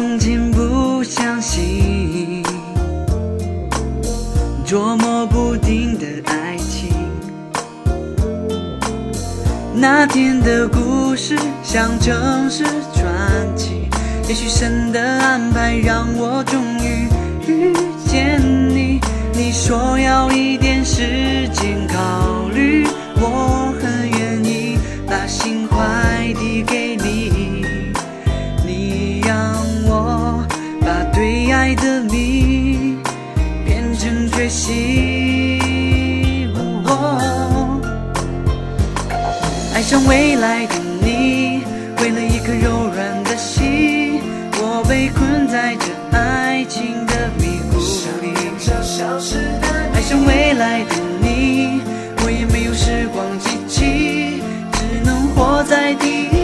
曾经不相信捉摸不定的爱情，那天的故事像城市传奇，也许神的安排让我终于遇见你，你说要一点时间考虑。成决心。哦爱上未来的你，为了一颗柔软的心，我被困在这爱情的迷雾里。爱上未来的你，我也没有时光机器，只能活在第一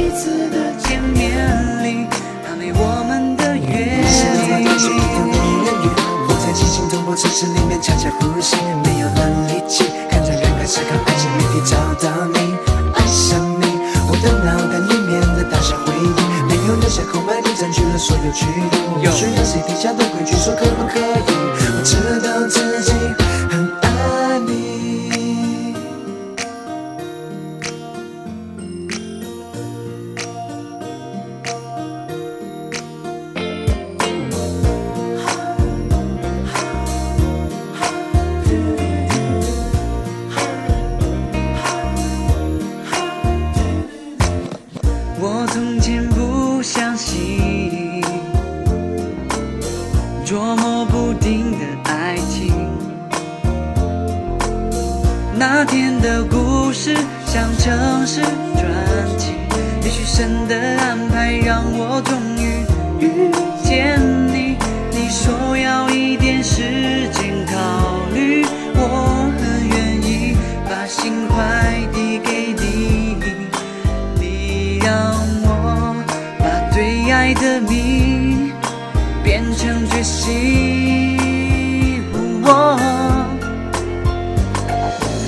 有区域，我不需要谁定下的规矩说可不可以，我知道自己很爱你。我从前捉摸不定的爱情，那天的故事像城市传奇，也许神的安排让我终于遇见你。你说要一点时间考虑，我很愿意把心快递给你。你让我把对爱的你成决心。我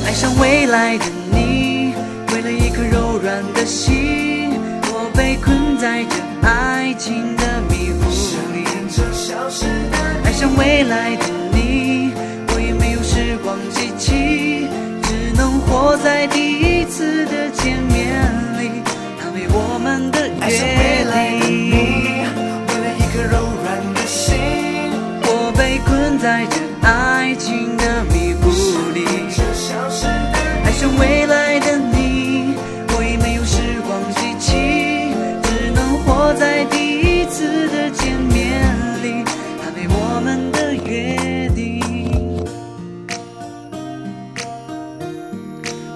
爱上未来的你，为了一颗柔软的心，我被困在这爱情的迷雾里。爱上未来的你，我也没有时光机器，只能活在第一次的见面里，捍卫我们的爱上约困在这爱情的迷雾里。爱上未来的你，我已没有时光机器，只能活在第一次的见面里，捍卫我们的约定，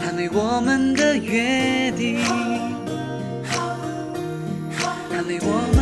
捍卫我们的约定，捍卫我们。